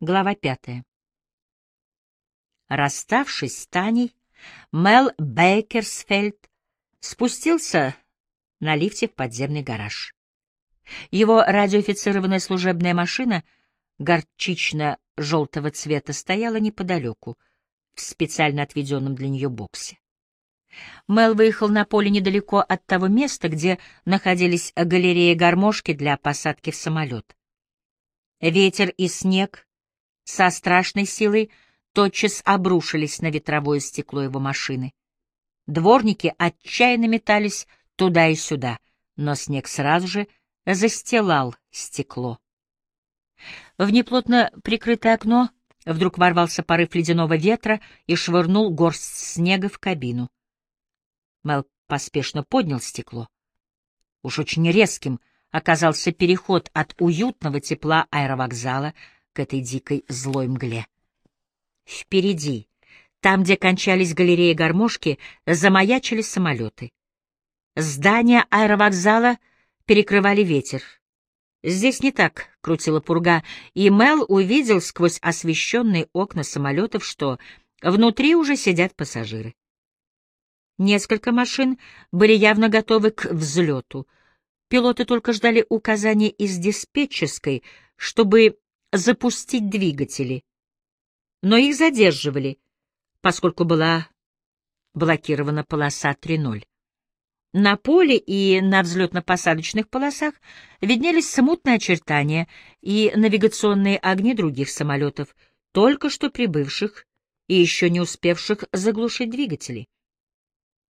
Глава пятая. Расставшись с Таней, Мел Бейкерсфельд спустился на лифте в подземный гараж. Его радиофицированная служебная машина горчично-желтого цвета стояла неподалеку, в специально отведенном для нее боксе. Мел выехал на поле недалеко от того места, где находились галереи-гармошки для посадки в самолет. Ветер и снег со страшной силой тотчас обрушились на ветровое стекло его машины. Дворники отчаянно метались туда и сюда, но снег сразу же застилал стекло. В неплотно прикрытое окно вдруг ворвался порыв ледяного ветра и швырнул горсть снега в кабину. Мел поспешно поднял стекло. Уж очень резким оказался переход от уютного тепла аэровокзала к этой дикой злой мгле. Впереди, там, где кончались галереи гармошки, замаячили самолеты. Здания аэровокзала перекрывали ветер. Здесь не так крутила пурга, и Мел увидел сквозь освещенные окна самолетов, что внутри уже сидят пассажиры. Несколько машин были явно готовы к взлету. Пилоты только ждали указания из диспетчерской, чтобы запустить двигатели, но их задерживали, поскольку была блокирована полоса 3.0. На поле и на взлетно-посадочных полосах виднелись смутные очертания и навигационные огни других самолетов, только что прибывших и еще не успевших заглушить двигатели.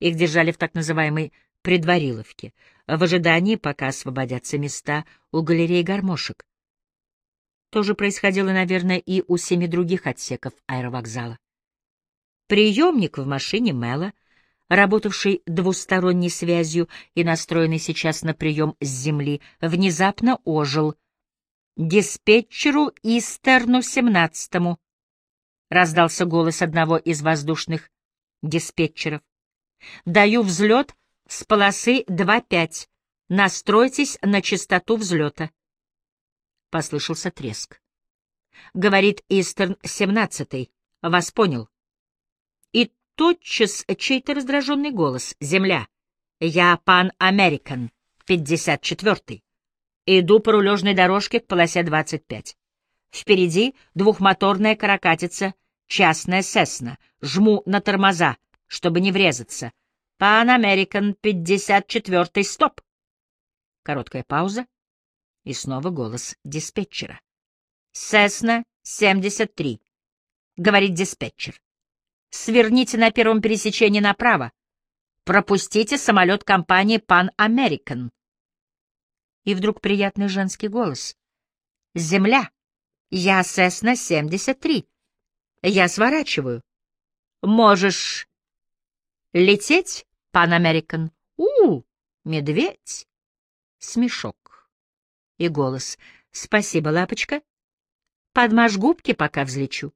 Их держали в так называемой предвариловке, в ожидании, пока освободятся места у галереи гармошек. То же происходило, наверное, и у семи других отсеков аэровокзала. Приемник в машине Мэла, работавший двусторонней связью и настроенный сейчас на прием с земли, внезапно ожил. «Диспетчеру Истерну семнадцатому», — раздался голос одного из воздушных диспетчеров. «Даю взлет с полосы 2.5. Настройтесь на частоту взлета». — послышался треск. Говорит Истерн семнадцатый. Вас понял. И тотчас чей-то раздраженный голос. Земля. Я пан Американ, пятьдесят четвертый. Иду по рулежной дорожке к полосе двадцать пять. Впереди двухмоторная каракатица, частная Сесна. Жму на тормоза, чтобы не врезаться. Пан Американ, пятьдесят четвертый, стоп. Короткая пауза. И снова голос диспетчера. «Сесна, 73», — говорит диспетчер. «Сверните на первом пересечении направо. Пропустите самолет компании Pan American». И вдруг приятный женский голос. «Земля, я Сесна, 73. Я сворачиваю. Можешь лететь, Pan American? У, медведь!» Смешок и голос. «Спасибо, лапочка. Подмажь губки, пока взлечу».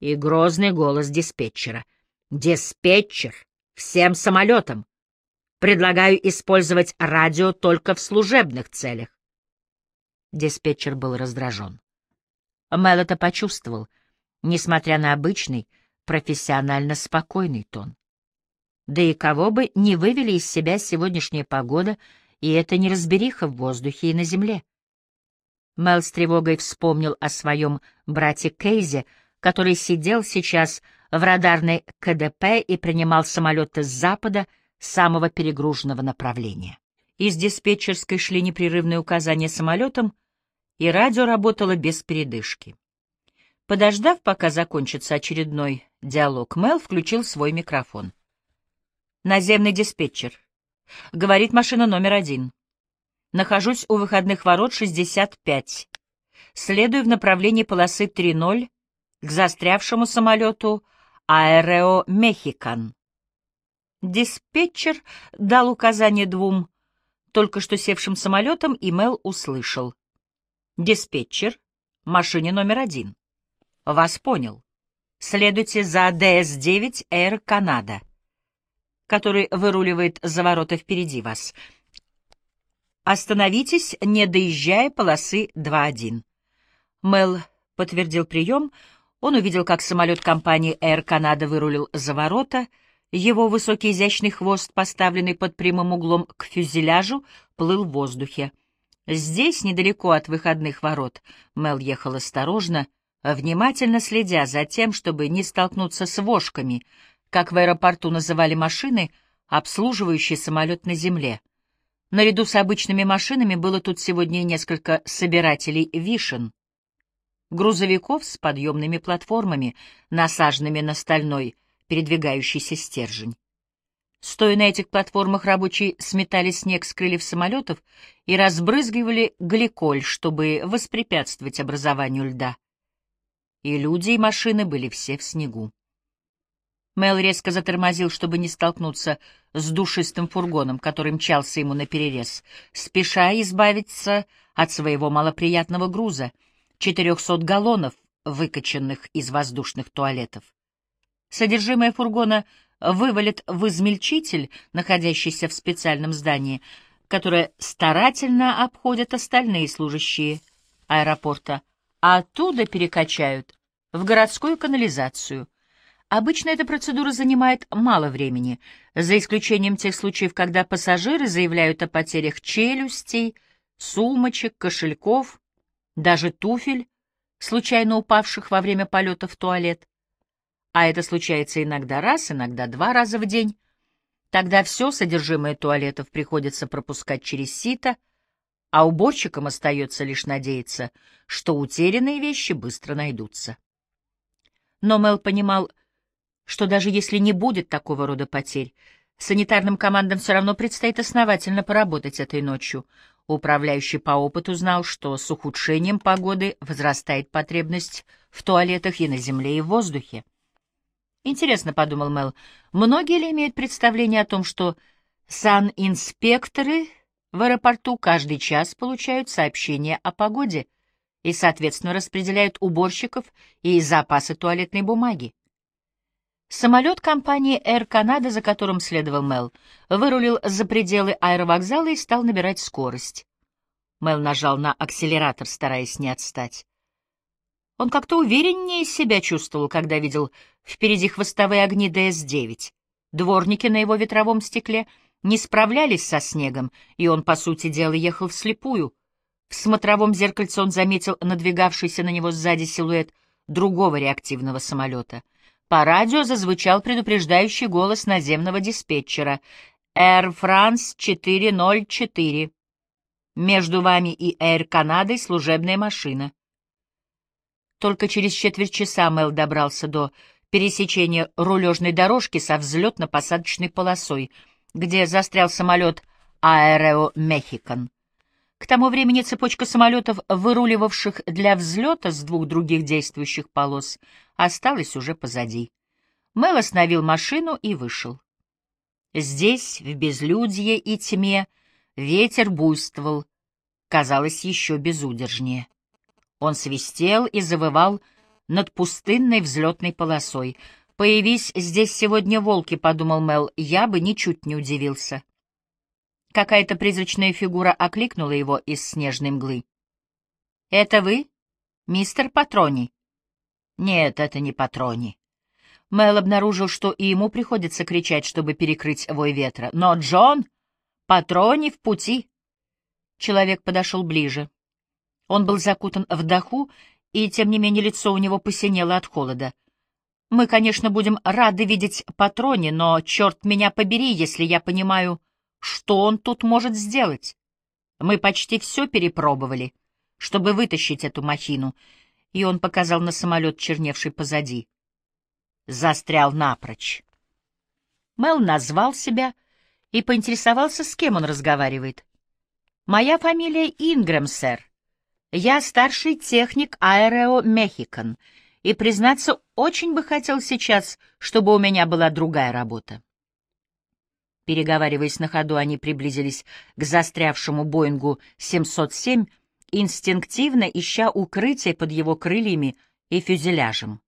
И грозный голос диспетчера. «Диспетчер! Всем самолетам! Предлагаю использовать радио только в служебных целях». Диспетчер был раздражен. Мел это почувствовал, несмотря на обычный, профессионально спокойный тон. Да и кого бы не вывели из себя сегодняшняя погода — и это неразбериха в воздухе и на земле. Мел с тревогой вспомнил о своем брате Кейзе, который сидел сейчас в радарной КДП и принимал самолеты с запада, самого перегруженного направления. Из диспетчерской шли непрерывные указания самолетам, и радио работало без передышки. Подождав, пока закончится очередной диалог, Мел включил свой микрофон. «Наземный диспетчер. Говорит машина номер один. Нахожусь у выходных ворот 65. Следую в направлении полосы 3.0 к застрявшему самолету Аэрео Мехикан. Диспетчер дал указание двум только что севшим самолетам, и Мел услышал. Диспетчер, машине номер один. Вас понял. Следуйте за ДС-9 Air Canada который выруливает за ворота впереди вас. Остановитесь, не доезжая полосы 2.1. Мел подтвердил прием. Он увидел, как самолет компании Air Canada вырулил за ворота. Его высокий изящный хвост, поставленный под прямым углом к фюзеляжу, плыл в воздухе. Здесь, недалеко от выходных ворот, Мел ехал осторожно, внимательно следя за тем, чтобы не столкнуться с вошками, как в аэропорту называли машины, обслуживающие самолет на земле. Наряду с обычными машинами было тут сегодня несколько собирателей вишен. Грузовиков с подъемными платформами, насаженными на стальной передвигающийся стержень. Стоя на этих платформах, рабочие сметали снег с крыльев самолетов и разбрызгивали гликоль, чтобы воспрепятствовать образованию льда. И люди, и машины были все в снегу. Мел резко затормозил, чтобы не столкнуться с душистым фургоном, который мчался ему наперерез, спеша избавиться от своего малоприятного груза — 400 галлонов, выкачанных из воздушных туалетов. Содержимое фургона вывалит в измельчитель, находящийся в специальном здании, которое старательно обходят остальные служащие аэропорта, а оттуда перекачают в городскую канализацию, Обычно эта процедура занимает мало времени, за исключением тех случаев, когда пассажиры заявляют о потерях челюстей, сумочек, кошельков, даже туфель, случайно упавших во время полета в туалет. А это случается иногда раз, иногда два раза в день. Тогда все содержимое туалетов приходится пропускать через сито, а уборщикам остается лишь надеяться, что утерянные вещи быстро найдутся. Но Мел понимал, что даже если не будет такого рода потерь, санитарным командам все равно предстоит основательно поработать этой ночью. Управляющий по опыту знал, что с ухудшением погоды возрастает потребность в туалетах и на земле, и в воздухе. Интересно, — подумал Мел, — многие ли имеют представление о том, что санинспекторы в аэропорту каждый час получают сообщения о погоде и, соответственно, распределяют уборщиков и запасы туалетной бумаги? Самолет компании Air Canada, за которым следовал Мел, вырулил за пределы аэровокзала и стал набирать скорость. Мел нажал на акселератор, стараясь не отстать. Он как-то увереннее себя чувствовал, когда видел впереди хвостовые огни ДС-9. Дворники на его ветровом стекле не справлялись со снегом, и он, по сути дела, ехал вслепую. В смотровом зеркальце он заметил надвигавшийся на него сзади силуэт другого реактивного самолета — по радио зазвучал предупреждающий голос наземного диспетчера. «Air France 404. Между вами и Air Канадой служебная машина». Только через четверть часа Мэл добрался до пересечения рулежной дорожки со взлетно-посадочной полосой, где застрял самолет Аэрео Мехикан. К тому времени цепочка самолетов, выруливавших для взлета с двух других действующих полос, осталась уже позади. Мэл остановил машину и вышел. Здесь, в безлюдье и тьме, ветер буйствовал, казалось, еще безудержнее. Он свистел и завывал над пустынной взлетной полосой. «Появись здесь сегодня волки», — подумал Мэл, — «я бы ничуть не удивился». Какая-то призрачная фигура окликнула его из снежной мглы. «Это вы, мистер Патрони?» «Нет, это не Патрони». Мэл обнаружил, что и ему приходится кричать, чтобы перекрыть вой ветра. «Но Джон! Патрони в пути!» Человек подошел ближе. Он был закутан в даху, и, тем не менее, лицо у него посинело от холода. «Мы, конечно, будем рады видеть Патрони, но, черт меня побери, если я понимаю...» Что он тут может сделать? Мы почти все перепробовали, чтобы вытащить эту махину, и он показал на самолет, черневший позади. Застрял напрочь. Мел назвал себя и поинтересовался, с кем он разговаривает. «Моя фамилия Ингрэм, сэр. Я старший техник Аэрео Мехикан, и, признаться, очень бы хотел сейчас, чтобы у меня была другая работа». Переговариваясь на ходу, они приблизились к застрявшему Боингу 707, инстинктивно ища укрытие под его крыльями и фюзеляжем.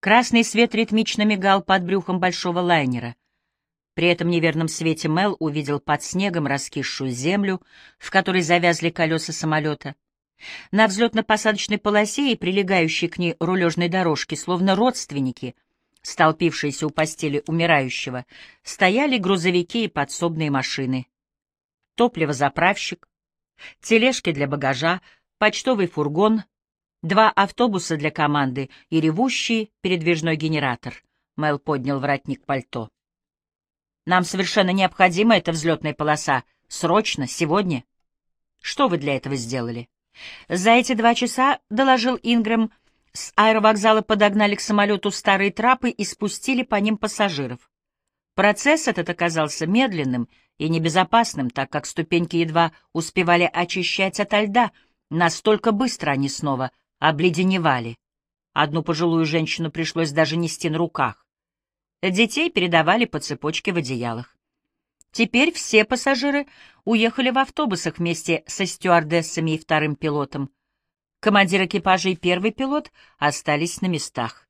Красный свет ритмично мигал под брюхом большого лайнера. При этом неверном свете Мел увидел под снегом раскисшую землю, в которой завязли колеса самолета. На взлетно-посадочной полосе и прилегающей к ней рулежной дорожке, словно родственники, столпившиеся у постели умирающего, стояли грузовики и подсобные машины. Топливозаправщик, тележки для багажа, почтовый фургон, два автобуса для команды и ревущий передвижной генератор. Мэл поднял воротник пальто. «Нам совершенно необходима эта взлетная полоса. Срочно, сегодня. Что вы для этого сделали?» За эти два часа, — доложил Ингрэм, — с аэровокзала подогнали к самолету старые трапы и спустили по ним пассажиров. Процесс этот оказался медленным и небезопасным, так как ступеньки едва успевали очищать ото льда, настолько быстро они снова обледеневали. Одну пожилую женщину пришлось даже нести на руках. Детей передавали по цепочке в одеялах. Теперь все пассажиры уехали в автобусах вместе со стюардессами и вторым пилотом. Командир экипажа и первый пилот остались на местах.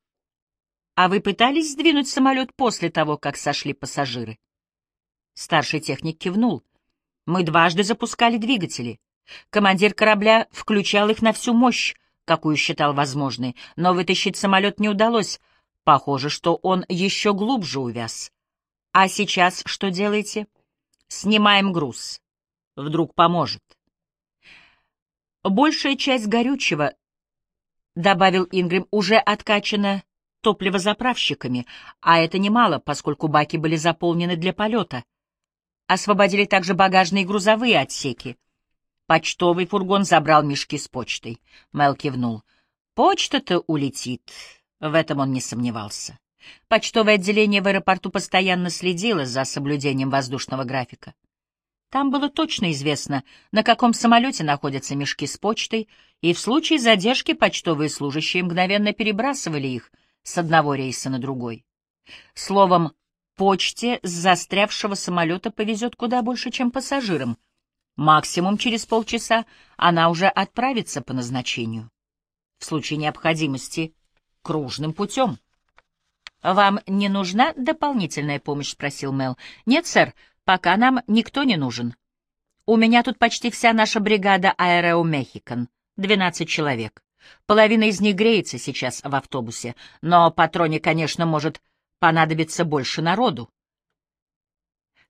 А вы пытались сдвинуть самолет после того, как сошли пассажиры? Старший техник кивнул. Мы дважды запускали двигатели. Командир корабля включал их на всю мощь, какую считал возможной, но вытащить самолет не удалось. Похоже, что он еще глубже увяз. А сейчас что делаете? Снимаем груз. Вдруг поможет. Большая часть горючего, добавил Ингрим, уже откачана топливозаправщиками, а это немало, поскольку баки были заполнены для полета. Освободили также багажные и грузовые отсеки. Почтовый фургон забрал мешки с почтой. Мел кивнул. Почта-то улетит. В этом он не сомневался. Почтовое отделение в аэропорту постоянно следило за соблюдением воздушного графика. Там было точно известно, на каком самолете находятся мешки с почтой, и в случае задержки почтовые служащие мгновенно перебрасывали их с одного рейса на другой. Словом, почте с застрявшего самолета повезет куда больше, чем пассажирам. Максимум через полчаса она уже отправится по назначению. В случае необходимости — кружным путем. «Вам не нужна дополнительная помощь?» — спросил Мел. «Нет, сэр, пока нам никто не нужен. У меня тут почти вся наша бригада Аэроу Мехикан, двенадцать человек. Половина из них греется сейчас в автобусе, но патроне, конечно, может понадобиться больше народу.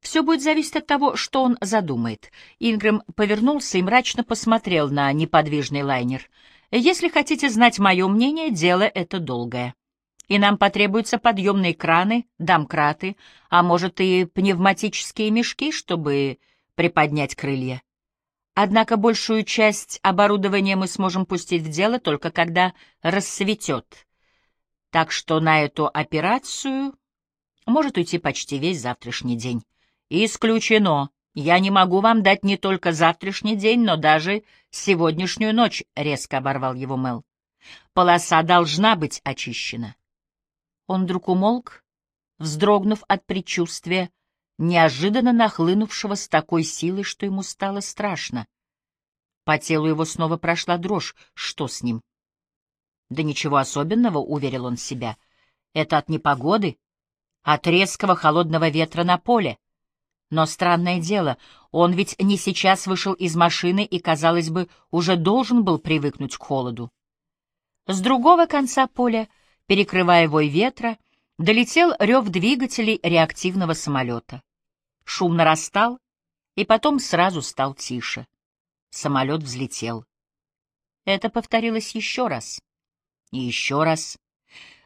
Все будет зависеть от того, что он задумает. Ингрэм повернулся и мрачно посмотрел на неподвижный лайнер. Если хотите знать мое мнение, дело это долгое и нам потребуются подъемные краны, домкраты, а может и пневматические мешки, чтобы приподнять крылья. Однако большую часть оборудования мы сможем пустить в дело только когда рассветет. Так что на эту операцию может уйти почти весь завтрашний день. Исключено. Я не могу вам дать не только завтрашний день, но даже сегодняшнюю ночь, — резко оборвал его Мел. Полоса должна быть очищена. Он вдруг умолк, вздрогнув от предчувствия, неожиданно нахлынувшего с такой силой, что ему стало страшно. По телу его снова прошла дрожь. Что с ним? Да ничего особенного, — уверил он себя. Это от непогоды, от резкого холодного ветра на поле. Но странное дело, он ведь не сейчас вышел из машины и, казалось бы, уже должен был привыкнуть к холоду. С другого конца поля — перекрывая вой ветра, долетел рев двигателей реактивного самолета. Шум нарастал, и потом сразу стал тише. Самолет взлетел. Это повторилось еще раз. И еще раз.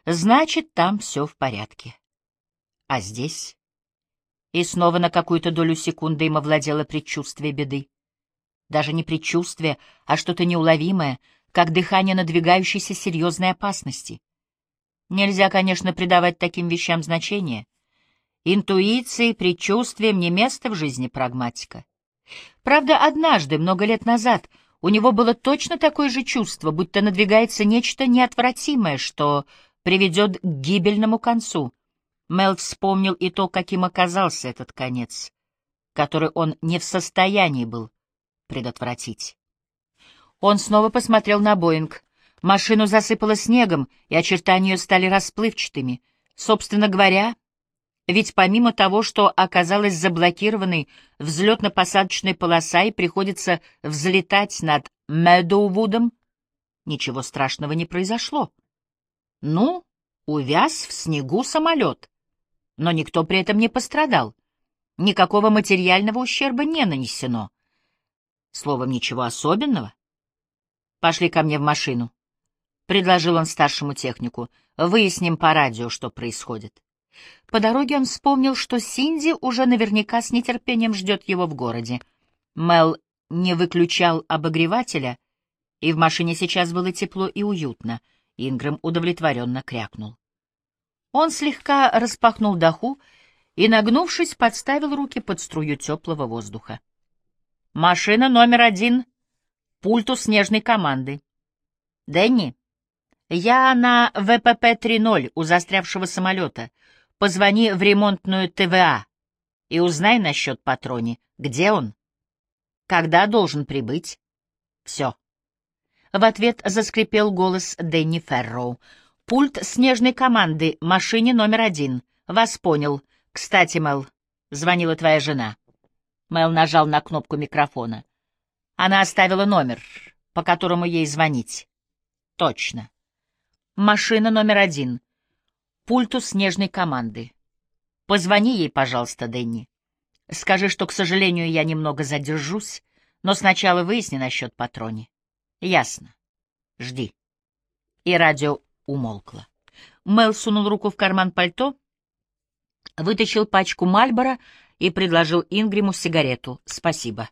Значит, там все в порядке. А здесь? И снова на какую-то долю секунды им овладело предчувствие беды. Даже не предчувствие, а что-то неуловимое, как дыхание надвигающейся серьезной опасности. Нельзя, конечно, придавать таким вещам значение. Интуиции, предчувствиям не место в жизни прагматика. Правда, однажды, много лет назад, у него было точно такое же чувство, будто надвигается нечто неотвратимое, что приведет к гибельному концу. Мел вспомнил и то, каким оказался этот конец, который он не в состоянии был предотвратить. Он снова посмотрел на Боинг. Машину засыпало снегом, и очертания ее стали расплывчатыми. Собственно говоря, ведь помимо того, что оказалась заблокированной взлетно-посадочная полоса и приходится взлетать над Мэдоувудом ничего страшного не произошло. Ну, увяз в снегу самолет, но никто при этом не пострадал. Никакого материального ущерба не нанесено. Словом, ничего особенного. Пошли ко мне в машину. Предложил он старшему технику. Выясним по радио, что происходит. По дороге он вспомнил, что Синди уже наверняка с нетерпением ждет его в городе. Мел не выключал обогревателя, и в машине сейчас было тепло и уютно. Ингрэм удовлетворенно крякнул. Он слегка распахнул даху и, нагнувшись, подставил руки под струю теплого воздуха. «Машина номер один. Пульту снежной команды. Дэнни, я на ВПП-3.0 у застрявшего самолета. Позвони в ремонтную ТВА и узнай насчет патрони. Где он? Когда должен прибыть? Все. В ответ заскрипел голос Дэнни Ферроу. «Пульт снежной команды, машине номер один. Вас понял. Кстати, Мэл, звонила твоя жена». Мэл нажал на кнопку микрофона. Она оставила номер, по которому ей звонить. «Точно. Машина номер один пульту снежной команды. Позвони ей, пожалуйста, Дэнни. Скажи, что, к сожалению, я немного задержусь, но сначала выясни насчет патрони. Ясно. Жди. И радио умолкло. Мел сунул руку в карман пальто, вытащил пачку Мальбора и предложил Ингриму сигарету. Спасибо.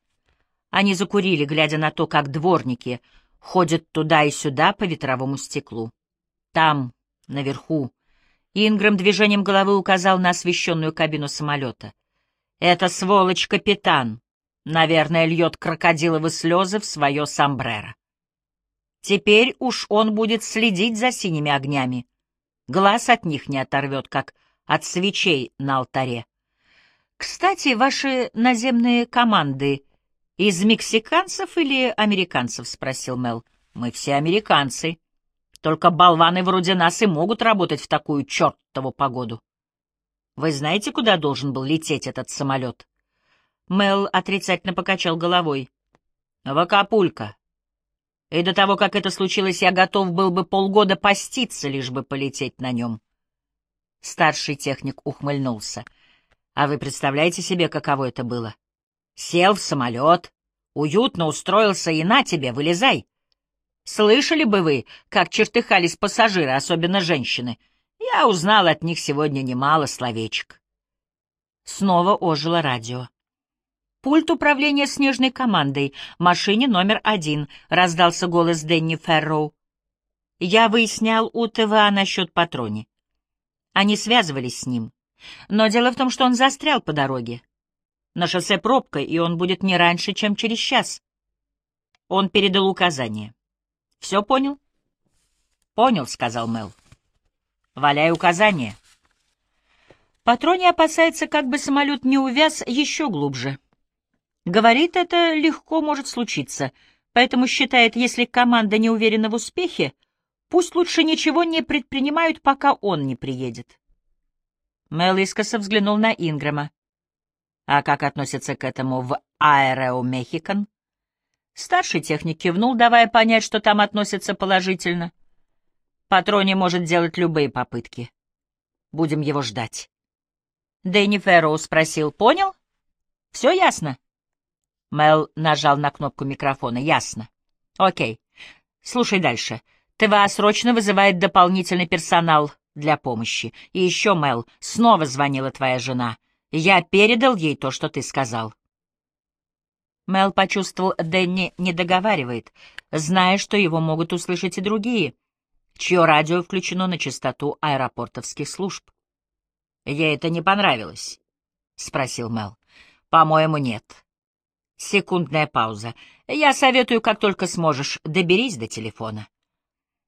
Они закурили, глядя на то, как дворники ходят туда и сюда по ветровому стеклу. Там, наверху, Ингрэм движением головы указал на освещенную кабину самолета. «Это сволочь капитан. Наверное, льет крокодиловы слезы в свое сомбреро. Теперь уж он будет следить за синими огнями. Глаз от них не оторвет, как от свечей на алтаре. Кстати, ваши наземные команды из мексиканцев или американцев?» — спросил Мел. «Мы все американцы». Только болваны вроде нас и могут работать в такую чертову погоду. Вы знаете, куда должен был лететь этот самолет? Мел отрицательно покачал головой. В. И до того, как это случилось, я готов был бы полгода поститься, лишь бы полететь на нем. Старший техник ухмыльнулся. А вы представляете себе, каково это было? Сел в самолет, уютно устроился и на тебе, вылезай. Слышали бы вы, как чертыхались пассажиры, особенно женщины. Я узнал от них сегодня немало словечек. Снова ожило радио. «Пульт управления снежной командой, машине номер один», — раздался голос Дэнни Ферроу. Я выяснял у ТВА насчет патрони. Они связывались с ним. Но дело в том, что он застрял по дороге. На шоссе пробка, и он будет не раньше, чем через час. Он передал указание. Все понял? Понял, сказал Мел. Валяй указания. Патрони опасается, как бы самолет не увяз еще глубже. Говорит, это легко может случиться, поэтому считает, если команда не уверена в успехе, пусть лучше ничего не предпринимают, пока он не приедет. Мел искоса взглянул на Инграма. А как относится к этому в Аэрео Мехикан? Старший техник кивнул, давая понять, что там относятся положительно. Патрони может делать любые попытки. Будем его ждать. Дэнни Фэрроу спросил, понял? Все ясно? Мел нажал на кнопку микрофона. Ясно. Окей. Слушай дальше. ТВА срочно вызывает дополнительный персонал для помощи. И еще, Мел, снова звонила твоя жена. Я передал ей то, что ты сказал. Мел почувствовал, Дэнни не договаривает, зная, что его могут услышать и другие, чье радио включено на частоту аэропортовских служб. «Ей это не понравилось?» — спросил Мел. «По-моему, нет». Секундная пауза. «Я советую, как только сможешь, доберись до телефона».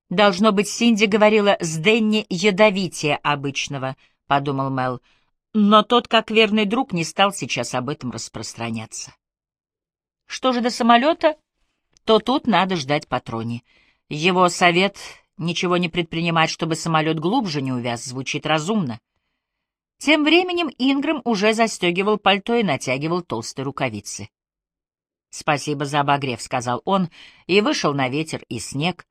«Должно быть, Синди говорила с Дэнни ядовитее обычного», — подумал Мел. Но тот, как верный друг, не стал сейчас об этом распространяться. Что же до самолета, то тут надо ждать патрони. Его совет ничего не предпринимать, чтобы самолет глубже не увяз, звучит разумно. Тем временем Ингрэм уже застегивал пальто и натягивал толстые рукавицы. «Спасибо за обогрев», — сказал он, и вышел на ветер и снег,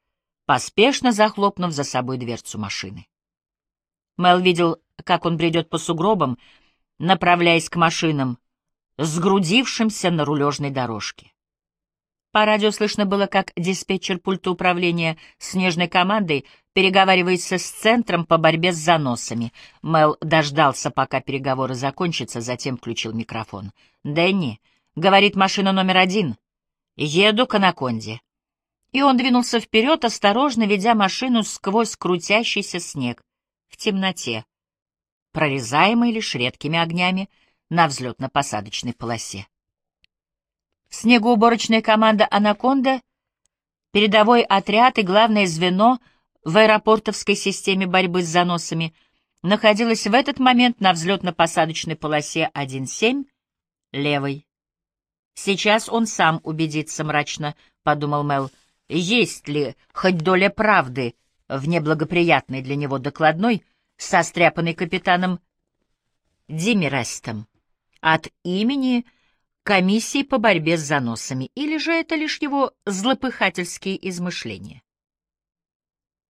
поспешно захлопнув за собой дверцу машины. Мел видел, как он бредет по сугробам, направляясь к машинам, сгрудившимся на рулежной дорожке. По радио слышно было, как диспетчер пульта управления снежной командой переговаривается с центром по борьбе с заносами. Мел дождался, пока переговоры закончатся, затем включил микрофон. «Дэнни», — говорит машина номер один, — «еду к Анаконде». И он двинулся вперед, осторожно ведя машину сквозь крутящийся снег, в темноте, прорезаемый лишь редкими огнями на взлетно-посадочной полосе. Снегоуборочная команда «Анаконда», передовой отряд и главное звено в аэропортовской системе борьбы с заносами находилась в этот момент на взлетно-посадочной полосе 1.7 левой. «Сейчас он сам убедится мрачно», — подумал Мел, — «есть ли хоть доля правды в неблагоприятной для него докладной, состряпанной капитаном Димерестом от имени комиссии по борьбе с заносами, или же это лишь его злопыхательские измышления?